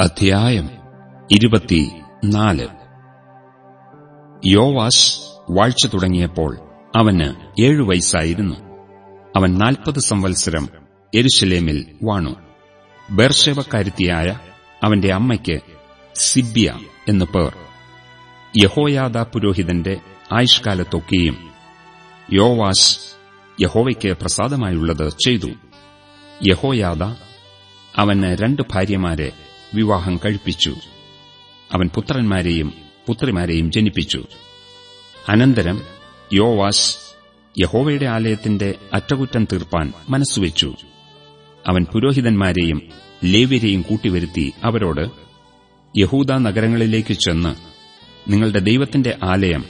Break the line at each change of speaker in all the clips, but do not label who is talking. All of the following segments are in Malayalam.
അധ്യായം ഇരുപത്തിനാല്. യോവാസ് വാഴ്ച തുടങ്ങിയപ്പോൾ അവന് ഏഴു വയസ്സായിരുന്നു. അവൻ നാൽപ്പത് സംവത്സരം എരുശലേമിൽ വാണു. ബേർഷേവക്കാരുത്തിയായ അവന്റെ അമ്മയ്ക്ക് സിബ്യ എന്നു പേർ. യഹോയാദ പുരോഹിതന്റെ ആയുഷ്കാലത്തൊക്കെയും യോവാസ് യഹോവയ്ക്ക് പ്രസാദമായുള്ളത് ചെയ്തു. യഹോയാദ അവന് രണ്ട് ഭാര്യമാരെ വിവാഹം കഴിപ്പിച്ചു. അവൻ പുത്രന്മാരെയും പുത്രിമാരെയും ജനിപ്പിച്ചു. അനന്തരം യോവാസ് യഹോവയുടെ ആലയത്തിന്റെ അറ്റകുറ്റം തീർപ്പാൻ മനസ്സുവെച്ചു അവൻ പുരോഹിതന്മാരെയും ലേവ്യരെയും കൂട്ടിവരുത്തി അവരോട് യഹൂദ നഗരങ്ങളിലേക്ക് ചെന്ന് നിങ്ങളുടെ ദൈവത്തിന്റെ ആലയം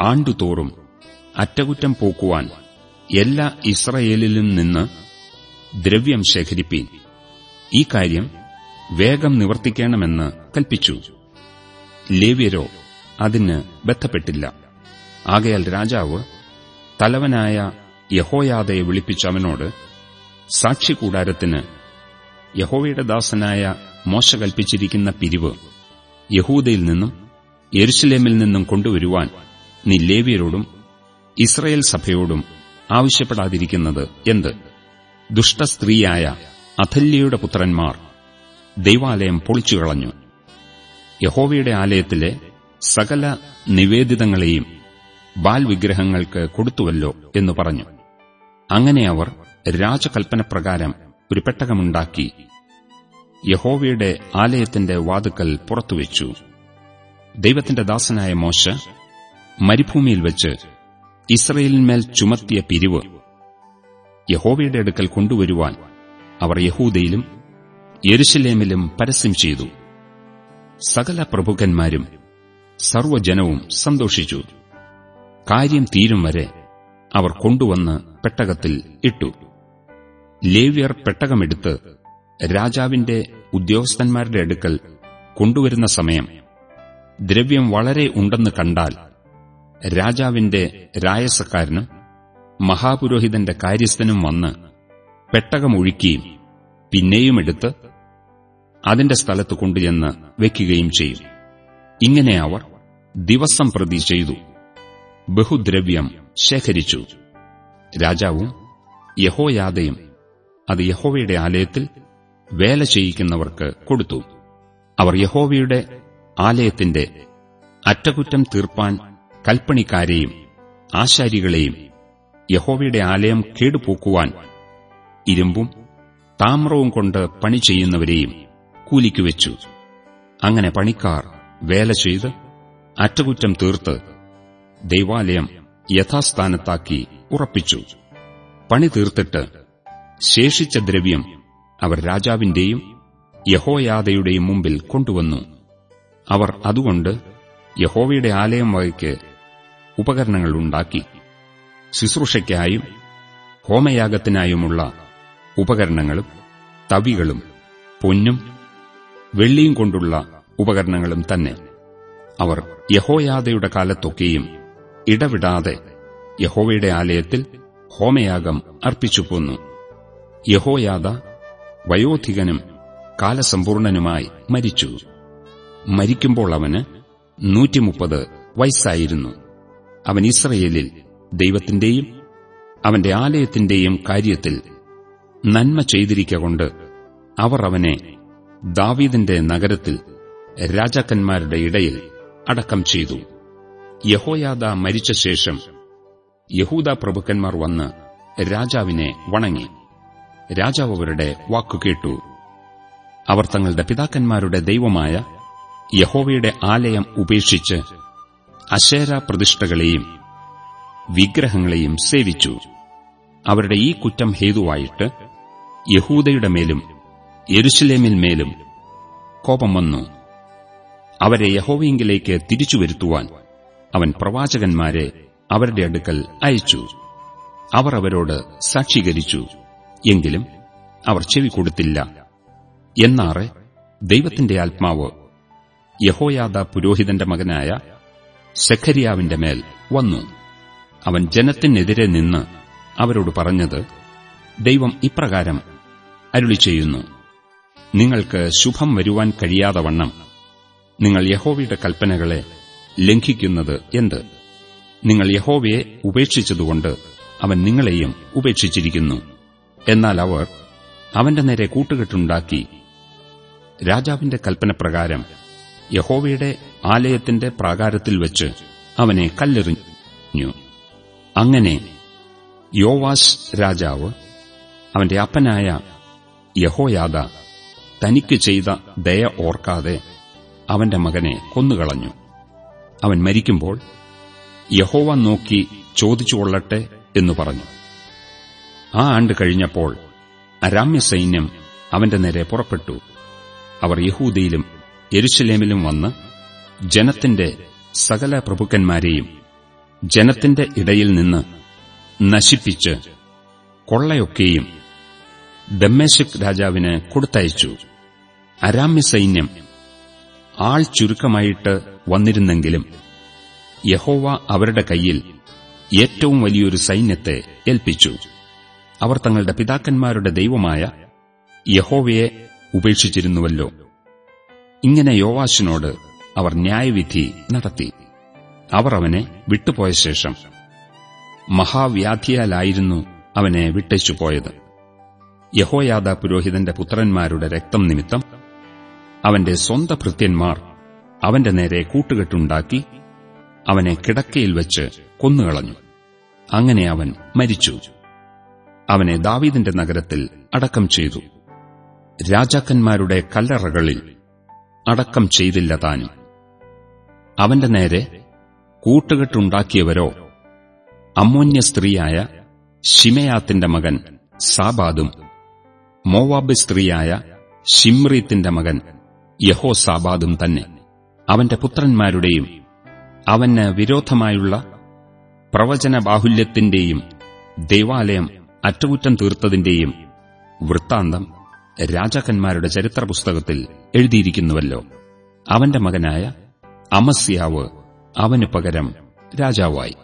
ആണ്ടുതോറും അറ്റകുറ്റം പോക്കുവാൻ എല്ലാ ഇസ്രയേലിലും നിന്ന് ദ്രവ്യം ശേഖരിപ്പീൻ. ഈ കാര്യം വേഗം നിവർത്തിക്കണമെന്ന് കൽപ്പിച്ചു. ലേവ്യരോ അതിന് ബന്ധപ്പെട്ടില്ല ആകയാൽ രാജാവ് തലവനായ യഹോയാദയെ വിളിപ്പിച്ചവനോട് സാക്ഷികൂടാരത്തിന് യഹോവയുടെ ദാസനായ മോശ കൽപ്പിച്ചിരിക്കുന്ന പിരിവ് യഹൂദയിൽ നിന്നും യെരുസലേമിൽ നിന്നും കൊണ്ടുവരുവാൻ നീ ലേവ്യരോടും ഇസ്രയേൽ സഭയോടും ആവശ്യപ്പെടാതിരിക്കുന്നത് എന്ത്? ദുഷ്ടസ്ത്രീയായ അഥല്യയുടെ പുത്രന്മാർ ദൈവാലയം പൊളിച്ചു കളഞ്ഞു. യഹോവയുടെ ആലയത്തിലെ സകല നിവേദിതങ്ങളെയും ബാൽ വിഗ്രഹങ്ങൾക്ക് കൊടുത്തുവല്ലോ എന്ന് പറഞ്ഞു. അങ്ങനെ അവർ രാജകൽപ്പനപ്രകാരം ഒരു പെട്ടകമുണ്ടാക്കി യഹോവയുടെ ആലയത്തിന്റെ വാതുക്കൽ പുറത്തുവച്ചു. ദൈവത്തിന്റെ ദാസനായ മോശ മരുഭൂമിയിൽ വെച്ച് ഇസ്രയേലിന്മേൽ ചുമത്തിയ പിരിവ് യഹോവയുടെ അടുക്കൽ കൊണ്ടുവരുവാൻ അവർ യഹൂദയിലും യെരുശലേമിലും പരസ്യം ചെയ്തു. സകല പ്രഭുക്കന്മാരും സർവജനവും സന്തോഷിച്ചു. കാര്യം തീരും വരെ അവർ കൊണ്ടുവന്ന് പെട്ടകത്തിൽ ഇട്ടു. ലേവ്യർ പെട്ടകമെടുത്ത് രാജാവിന്റെ ഉദ്യോഗസ്ഥന്മാരുടെ അടുക്കൽ കൊണ്ടുവരുന്ന സമയം ദ്രവ്യം വളരെ ഉണ്ടെന്ന് കണ്ടാൽ രാജാവിന്റെ രായസക്കാരനും മഹാപുരോഹിതന്റെ കാര്യസ്ഥനും വന്ന് പെട്ടകമൊഴുക്കിയും പിന്നെയും എടുത്ത് അതിന്റെ സ്ഥലത്ത് കൊണ്ടുചെന്ന് വയ്ക്കുകയും ചെയ്യും ഇങ്ങനെ അവർ ദിവസം പ്രതി ചെയ്തു. ബഹുദ്രവ്യം ശേഖരിച്ചു. രാജാവും യഹോയാദയും അത് യഹോവയുടെ ആലയത്തിൽ വേല ചെയ്യിക്കുന്നവർക്ക് കൊടുത്തു. അവർ യഹോവയുടെ ആലയത്തിന്റെ അറ്റകുറ്റം തീർപ്പാൻ കൽപ്പണിക്കാരെയും ആശാരികളെയും യഹോവയുടെ ആലയം കേടുപോക്കുവാൻ ഇരുമ്പും താമ്രവും കൊണ്ട് പണി ചെയ്യുന്നവരെയും കൂലിക്കുവെച്ചു അങ്ങനെ പണിക്കാർ വേല ചെയ്ത് അറ്റകുറ്റം തീർത്ത് ദൈവാലയം യഥാസ്ഥാനത്താക്കി ഉറപ്പിച്ചു. പണി തീർത്തിട്ട് ശേഷിച്ച ദ്രവ്യം അവർ രാജാവിന്റെയും യഹോയാദയുടെയും മുമ്പിൽ കൊണ്ടുവന്നു. അവർ അതുകൊണ്ട് യഹോവയുടെ ആലയം വകയ്ക്ക് ഉപകരണങ്ങൾ ഉണ്ടാക്കി. ശുശ്രൂഷയ്ക്കായും ഹോമയാഗത്തിനായുമുള്ള ഉപകരണങ്ങളും തവികളും പൊന്നും വെള്ളിയും കൊണ്ടുള്ള ഉപകരണങ്ങളും തന്നെ. അവർ യഹോയാദയുടെ കാലത്തൊക്കെയും ഇടവിടാതെ യഹോവയുടെ ആലയത്തിൽ ഹോമയാഗം അർപ്പിച്ചു പോന്നു യഹോയാദ വയോധികനും കാലസമ്പൂർണനുമായി മരിച്ചു. മരിക്കുമ്പോൾ അവന് നൂറ്റിമുപ്പത് വയസ്സായിരുന്നു. അവൻ ഇസ്രയേലിൽ ദൈവത്തിന്റെയും അവന്റെ ആലയത്തിന്റെയും കാര്യത്തിൽ നന്മ ചെയ്തിരിക്കൊണ്ട് അവർ അവനെ ദാവീദിന്റെ നഗരത്തിൽ രാജാക്കന്മാരുടെ ഇടയിൽ അടക്കം ചെയ്തു. യഹോയാദ മരിച്ച ശേഷം യഹൂദ പ്രഭുക്കന്മാർ വന്ന് രാജാവിനെ വണങ്ങി. രാജാവ് അവരുടെ വാക്കുകേട്ടു അവർ തങ്ങളുടെ പിതാക്കന്മാരുടെ ദൈവമായ യഹോവയുടെ ആലയം ഉപേക്ഷിച്ച് അശേര പ്രതിഷ്ഠകളെയും വിഗ്രഹങ്ങളെയും സേവിച്ചു. അവരുടെ ഈ കുറ്റം ഹേതുവായിട്ട് യഹൂദയുടെ മേലും യെരുശലേമിൽ മേലും കോപം വന്നു. അവരെ യഹോവയെങ്കിലേക്ക് തിരിച്ചു വരുത്തുവാൻ അവൻ പ്രവാചകന്മാരെ അവരുടെ അടുക്കൽ അയച്ചു. അവർ അവരോട് സാക്ഷീകരിച്ചു എങ്കിലും അവർ ചെവി കൊടുത്തില്ല. എന്നാറെ ദൈവത്തിന്റെ ആത്മാവ് യഹോയാദ പുരോഹിതന്റെ മകനായ സെഖരിയാവിന്റെ മേൽ വന്നു. അവൻ ജനത്തിനെതിരെ നിന്ന് അവരോട് പറഞ്ഞത് ദൈവം ഇപ്രകാരം അരുളി ചെയ്യുന്നു നിങ്ങൾക്ക് ശുഭം വരുവാൻ കഴിയാതെ വണ്ണം നിങ്ങൾ യഹോവയുടെ കൽപ്പനകളെ ലംഘിക്കുന്നത് എന്ത്? നിങ്ങൾ യഹോവയെ ഉപേക്ഷിച്ചതുകൊണ്ട് അവൻ നിങ്ങളെയും ഉപേക്ഷിച്ചിരിക്കുന്നു. എന്നാൽ അവർ അവന്റെ നേരെ കൂട്ടുകെട്ടുണ്ടാക്കി. രാജാവിന്റെ കൽപ്പനപ്രകാരം യഹോവയുടെ ആലയത്തിന്റെ പ്രാകാരത്തിൽ വച്ച് അവനെ കല്ലെറിഞ്ഞു. അങ്ങനെ യോവാസ് രാജാവ് അവന്റെ അപ്പനായ യഹോയാദ തനിക്ക് ചെയ്ത ദയ ഓർക്കാതെ അവന്റെ മകനെ കൊന്നുകളഞ്ഞു. അവൻ മരിക്കുമ്പോൾ യഹോവ നോക്കി ചോദിച്ചുകൊള്ളട്ടെ എന്നു പറഞ്ഞു. ആ ആണ്ട് കഴിഞ്ഞപ്പോൾ അരാമ്യ സൈന്യം അവന്റെ നേരെ പുറപ്പെട്ടു. അവർ യഹൂദയിലും യെരുശലേമിലും വന്ന് ജനത്തിന്റെ സകല പ്രഭുക്കന്മാരെയും ജനത്തിന്റെ ഇടയിൽ നിന്ന് നശിപ്പിച്ച് കൊള്ളയൊക്കെയും ദമ്മേശക് രാജാവിന് കൊടുത്തയച്ചു. അരാമ്യ സൈന്യം ആൾ ചുരുക്കമായിട്ട് വന്നിരുന്നെങ്കിലും യഹോവ അവരുടെ കയ്യിൽ ഏറ്റവും വലിയൊരു സൈന്യത്തെ ഏൽപ്പിച്ചു. അവർ തങ്ങളുടെ പിതാക്കന്മാരുടെ ദൈവമായ യഹോവയെ ഉപേക്ഷിച്ചിരുന്നുവല്ലോ. ഇങ്ങനെ യോവാശിനോട് അവർ ന്യായവിധി നടത്തി. അവർ അവനെ വിട്ടുപോയ ശേഷം മഹാവ്യാധിയാലായിരുന്നു അവനെ വിട്ടേച്ചുപോയത് യഹോയാദ പുരോഹിതന്റെ പുത്രന്മാരുടെ രക്തം നിമിത്തം അവന്റെ സ്വന്ത ഭൃത്യന്മാർ അവന്റെ നേരെ കൂട്ടുകെട്ടുണ്ടാക്കി അവനെ കിടക്കയിൽ വെച്ച് കൊന്നുകളഞ്ഞു. അങ്ങനെ അവൻ മരിച്ചു. അവനെ ദാവീദിന്റെ നഗരത്തിൽ അടക്കം ചെയ്തു. രാജാക്കന്മാരുടെ കല്ലറകളിൽ അടക്കം ചെയ്തില്ല താനും. അവന്റെ നേരെ കൂട്ടുകെട്ടുണ്ടാക്കിയവരോ? അമ്മോന്യ സ്ത്രീയായ ഷിമയാത്തിന്റെ മകൻ സാബാദും മോവാബ് സ്ത്രീയായ ഷിമ്രീത്തിന്റെ മകൻ യഹോ സാബാദും തന്നെ. അവന്റെ പുത്രന്മാരുടെയും അവന് വിരോധമായുള്ള പ്രവചന ബാഹുല്യത്തിന്റെയും ദേവാലയം അറ്റകുറ്റം തീർത്തതിന്റെയും വൃത്താന്തം രാജാക്കന്മാരുടെ ചരിത്രപുസ്തകത്തിൽ എഴുതിയിരിക്കുന്നുവല്ലോ. അവന്റെ മകനായ അമസ്യാവ് അവനു പകരം രാജാവായി.